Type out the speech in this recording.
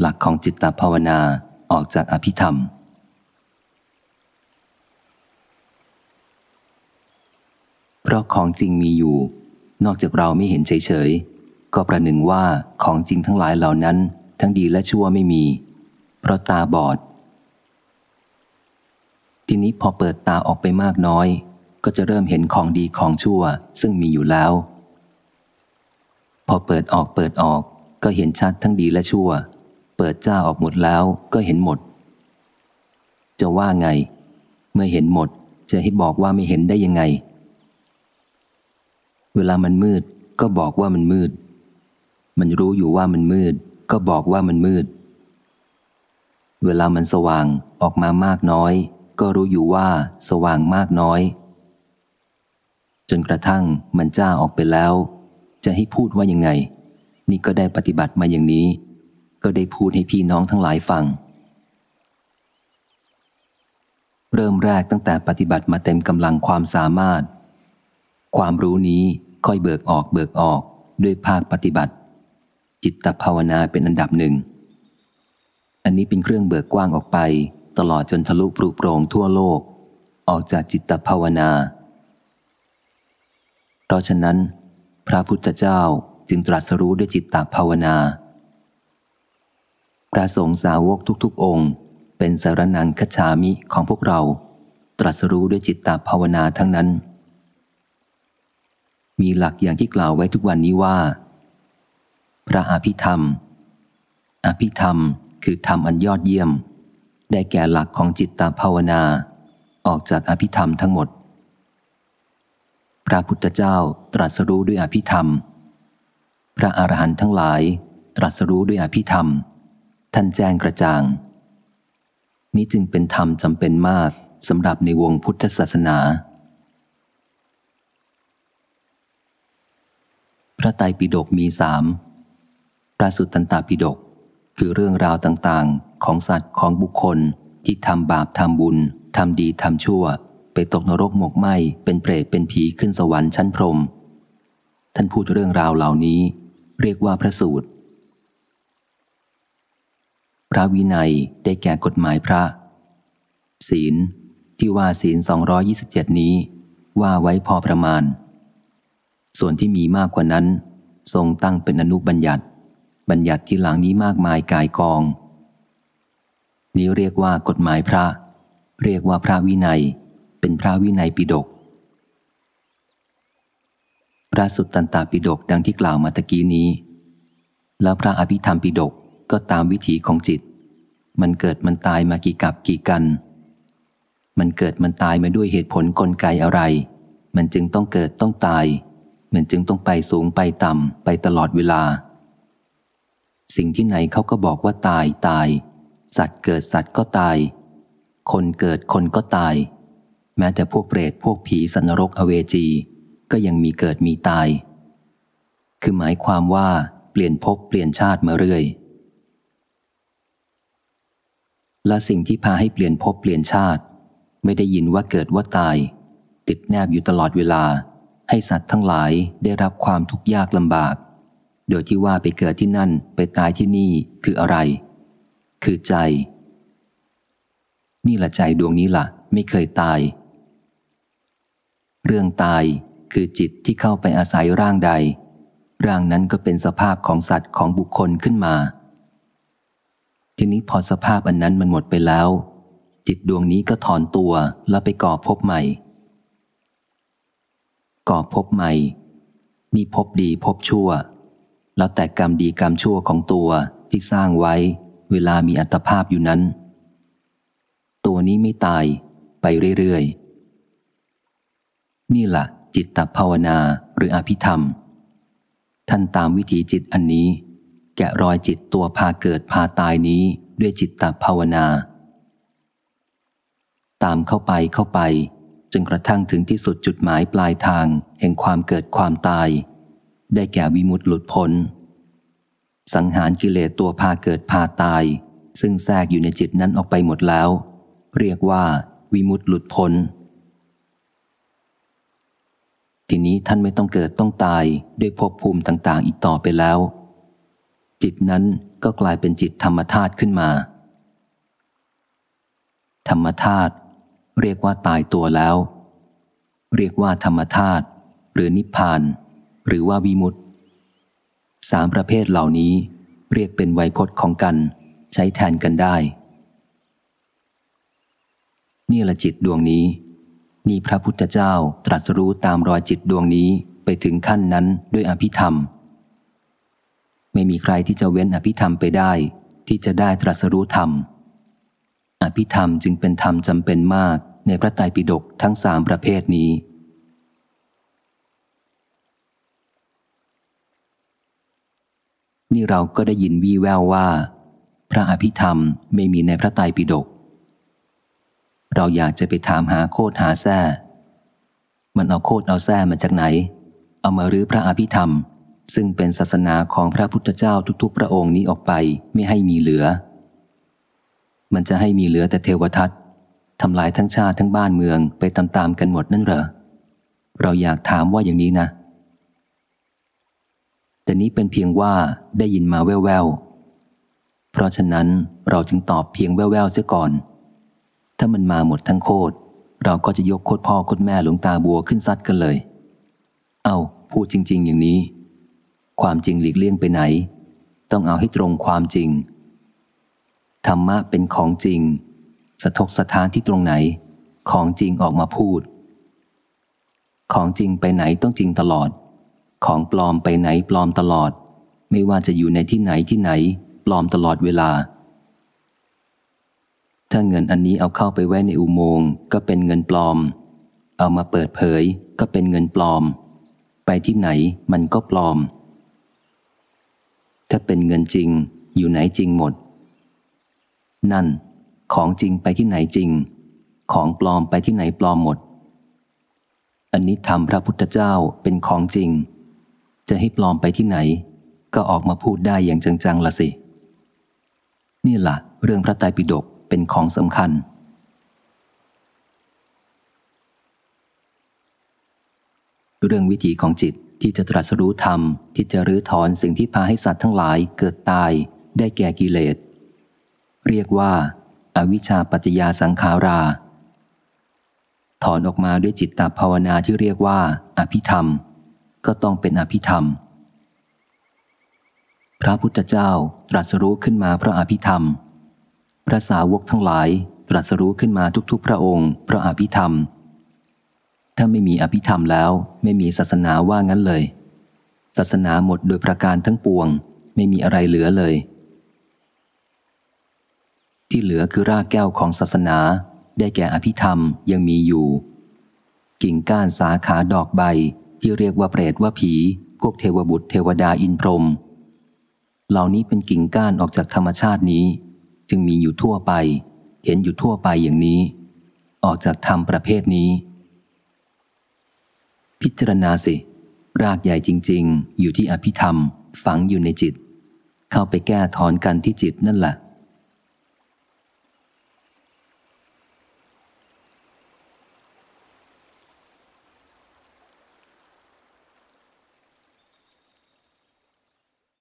หลักของจิตตภาวนาออกจากอภิธรรม เพราะของจริงมีอยู่ นอกจากเราไม่เห็นเฉยๆ ก็ประหนึ่งว่าของจริงทั้งหลายเหล่านั้น ทั้งดีและชั่วไม่มี เพราะตาบอด ทีนี้พอเปิดตาออกไปมากน้อย ก็จะเริ่มเห็นของดีของชั่วซึ่งมีอยู่แล้ว พอเปิดออกเปิดออกก็เห็นชัดทั้งดีและชั่ว เปิดจ้าออกหมดแล้วก็เห็นหมด จะว่าไง เมื่อเห็นหมด จะให้บอกว่าไม่เห็นได้ยังไง เวลามันมืด ก็บอกว่ามันมืด มันรู้อยู่ว่ามันมืด ก็บอกว่ามันมืด เวลามันสว่างออกมามากน้อย ก็รู้อยู่ว่าสว่างมากน้อย จนกระทั่งมันจ้าออกไปแล้ว จะให้พูดว่ายังไง นี่ก็ได้ปฏิบัติมาอย่างนี้ ก็ได้พูดให้พี่น้องทั้งหลายฟัง เริ่มแรกตั้งแต่ปฏิบัติมาเต็มกำลังความสามารถ ความรู้นี้ค่อยเบิกออกเบิกออกด้วยภาคปฏิบัติ จิตตภาวนาเป็นอันดับหนึ่ง อันนี้เป็นเครื่องเบิกกว้างออกไป ตลอดจนทะลุปลุกโปร่งทั่วโลก ออกจากจิตตภาวนา เพราะฉะนั้น พระพุทธเจ้าจึงตรัสรู้ด้วยจิตตภาวนา ระสงฆ์สาวกทุกๆ องค์ เป็นสารนังคฉามิของพวกเรา ตรัสรู้ด้วยจิตตภาวนาทั้งนั้น มีหลักอย่างที่กล่าวไว้ทุกวันนี้ว่า พระอภิธรรม อภิธรรมคือธรรมอันยอดเยี่ยม ได้แก่หลักของจิตตภาวนา ออกจากอภิธรรมทั้งหมด พระพุทธเจ้าตรัสรู้ด้วยอภิธรรม พระอรหันต์ทั้งหลาย ตรัสรู้ด้วยอภิธรรม ท่านแจ้งกระจ่าง นี้จึงเป็นธรรมจำเป็นมากสำหรับในวงพุทธศาสนา พระไตรปิฎกมีสามพระสุตตันตปิฎกคือเรื่องราวต่างๆ ของสัตว์ของบุคคลที่ทำบาปทำบุญทำดีทำชั่ว ไปตกนรกหมกไหมเป็นเปรตเป็นผีขึ้นสวรรค์ชั้นพรม ท่านพูดเรื่องราวเหล่านี้ เรียกว่าพระสูตร พระวินัยได้แก่กฎหมายพระ ศีลที่ว่าศีล 227 นี้ ว่าไว้พอประมาณ ส่วนที่มีมากกว่านั้น ทรงตั้งเป็นอนุบัญญัติ บัญญัติที่หลังนี้มากมายกายกอง นี้เรียกว่ากฎหมายพระ เรียกว่าพระวินัย เป็นพระวินัยปิฎกพระสุตตันตปิฎกดังที่กล่าวมาตะกี้นี้ แล้วพระอภิธรรมปิฎก ก็ตามวิถีของจิต มันเกิดมันตายมากี่กับกี่กัน มันเกิดมันตายมาด้วยเหตุผลกลไกอะไร มันจึงต้องเกิดต้องตาย มันจึงต้องไปสูงไปต่ำไปตลอดเวลา สิ่งที่ไหนเขาก็บอกว่าตายตาย สัตว์เกิดสัตว์ก็ตาย คนเกิดคนก็ตาย แม้แต่พวกเปรตพวกผีสันรกอเวจี ก็ยังมีเกิดมีตาย คือหมายความว่าเปลี่ยนภพเปลี่ยนชาติมาเรื่อย และสิ่งที่พาให้เปลี่ยนภพเปลี่ยนชาติ ไม่ได้ยินว่าเกิดว่าตาย ติดแนบอยู่ตลอดเวลา ให้สัตว์ทั้งหลายได้รับความทุกข์ยากลำบาก โดยที่ว่าไปเกิดที่นั่นไปตายที่นี่คืออะไร คือใจ นี่ละใจดวงนี้ละ่ะ ไม่เคยตาย เรื่องตายคือจิตที่เข้าไปอาศัยร่างใด ร่างนั้นก็เป็นสภาพของสัตว์ของบุคคลขึ้นมา ทีนี้พอสภาพอันนั้นมันหมดไปแล้ว จิตดวงนี้ก็ถอนตัวแล้วไปก่อพบใหม่ ก่อพบใหม่ นี่พบดีพบชั่ว แล้วแต่กรรมดีกรรมชั่วของตัวที่สร้างไว้ เวลามีอัตภาพอยู่นั้น ตัวนี้ไม่ตายไปเรื่อยๆ นี่แหละจิตตภาวนาหรืออภิธรรม ท่านตามวิถีจิตอันนี้ แกะรอยจิตตัวพาเกิดพาตายนี้ด้วยจิตตภาวนา ตามเข้าไปเข้าไป จนกระทั่งถึงที่สุดจุดหมายปลายทางแห่งความเกิดความตาย ได้แก่วิมุตติหลุดพ้น สังหารกิเลสตัวพาเกิดพาตาย ซึ่งแทรกอยู่ในจิตนั้นออกไปหมดแล้ว เรียกว่า วิมุตติหลุดพ้น ทีนี้ท่านไม่ต้องเกิดต้องตายด้วยภพภูมิต่าง ๆ อีกต่อไปแล้ว จิตนั้นก็กลายเป็นจิตธรรมธาตุขึ้นมา ธรรมธาตุเรียกว่าตายตัวแล้ว เรียกว่าธรรมธาตุหรือนิพพาน หรือว่าวิมุตติสามประเภทเหล่านี้เรียกเป็นไวยพจน์ของกัน ใช้แทนกันได้ นี่ละจิตดวงนี้ นี่พระพุทธเจ้าตรัสรู้ตามรอยจิตดวงนี้ไปถึงขั้นนั้นด้วยอภิธรรม ไม่มีใครที่จะเว้นอภิธรรมไปได้ ที่จะได้ตรัสรู้ธรรม อภิธรรมจึงเป็นธรรมจำเป็นมากในพระไตรปิฎกทั้งสามประเภทนี้ นี่เราก็ได้ยินวีแววว่า พระอภิธรรมไม่มีในพระไตรปิฎกเราอยากจะไปถามหาโคดหาแท้มันเอาโคดเอาแท้มาจากไหน เอามารื้อพระอภิธรรม ซึ่งเป็นศาสนาของพระพุทธเจ้าทุกๆ พระองค์นี้ออกไปไม่ให้มีเหลือ มันจะให้มีเหลือแต่เทวทัตทำลายทั้งชาติทั้งบ้านเมืองไปตามๆกันหมดนั่นเหรอ เราอยากถามว่าอย่างนี้นะ แต่นี้เป็นเพียงว่าได้ยินมาแว่วๆ เพราะฉะนั้นเราจึงตอบเพียงแว่วๆเสียก่อน ถ้ามันมาหมดทั้งโคตรเราก็จะยกโคตรพ่อโคตรแม่หลวงตาบัวขึ้นซัดกันเลย เอาพูดจริง ๆ อย่างนี้ ความจริงหลีกเลี่ยงไปไหน ต้องเอาให้ตรงความจริง ธรรมะเป็นของจริง สะทกสะทานที่ตรงไหน ของจริงออกมาพูด ของจริงไปไหนต้องจริงตลอด ของปลอมไปไหนปลอมตลอด ไม่ว่าจะอยู่ในที่ไหนที่ไหน ปลอมตลอดเวลา ถ้าเงินอันนี้เอาเข้าไปไว้ในอุโมงค์ก็เป็นเงินปลอม เอามาเปิดเผยก็เป็นเงินปลอม ไปที่ไหนมันก็ปลอม ถ้าเป็นเงินจริง อยู่ไหนจริงหมด นั่น ของจริงไปที่ไหนจริง ของปลอมไปที่ไหนปลอมหมด อันนี้ทำพระพุทธเจ้าเป็นของจริง จะให้ปลอมไปที่ไหน ก็ออกมาพูดได้อย่างจังๆละสิ นี่ละเรื่องพระไตรปิฎกเป็นของสำคัญเรื่องวิถีของจิต ที่จะตรัสรู้ธรรมที่จะรื้อถอนสิ่งที่พาให้สัตว์ทั้งหลายเกิดตายได้แก่กิเลส เรียกว่าอาวิชชาปัจจยาสังขารา ถอนออกมาด้วยจิตตภาวนาที่เรียกว่า อภิธรรม ก็ต้องเป็นอภิธรรม พระพุทธเจ้าตรัสรู้ขึ้นมาเพราะอภิธรรม พระสาวกทั้งหลายตรัสรู้ขึ้นมาทุกๆ พระองค์เพราะอภิธรรม ถ้าไม่มีอภิธรรมแล้วไม่มีศาสนาว่างั้นเลย ศาสนาหมดโดยประการทั้งปวง ไม่มีอะไรเหลือเลย ที่เหลือคือรากแก้วของศาสนา ได้แก่อภิธรรมยังมีอยู่ กิ่งก้านสาขาดอกใบที่เรียกว่าเปรตว่าผี พวกเทวบุตรเทวดาอินพรหมเหล่านี้เป็นกิ่งก้านออกจากธรรมชาตินี้ จึงมีอยู่ทั่วไป เห็นอยู่ทั่วไปอย่างนี้ ออกจากธรรมประเภทนี้ พิจารณาสิ รากใหญ่จริง ๆ อยู่ที่อภิธรรม ฝังอยู่ในจิต เข้าไปแก้ถอนกันที่จิตนั่นแหละ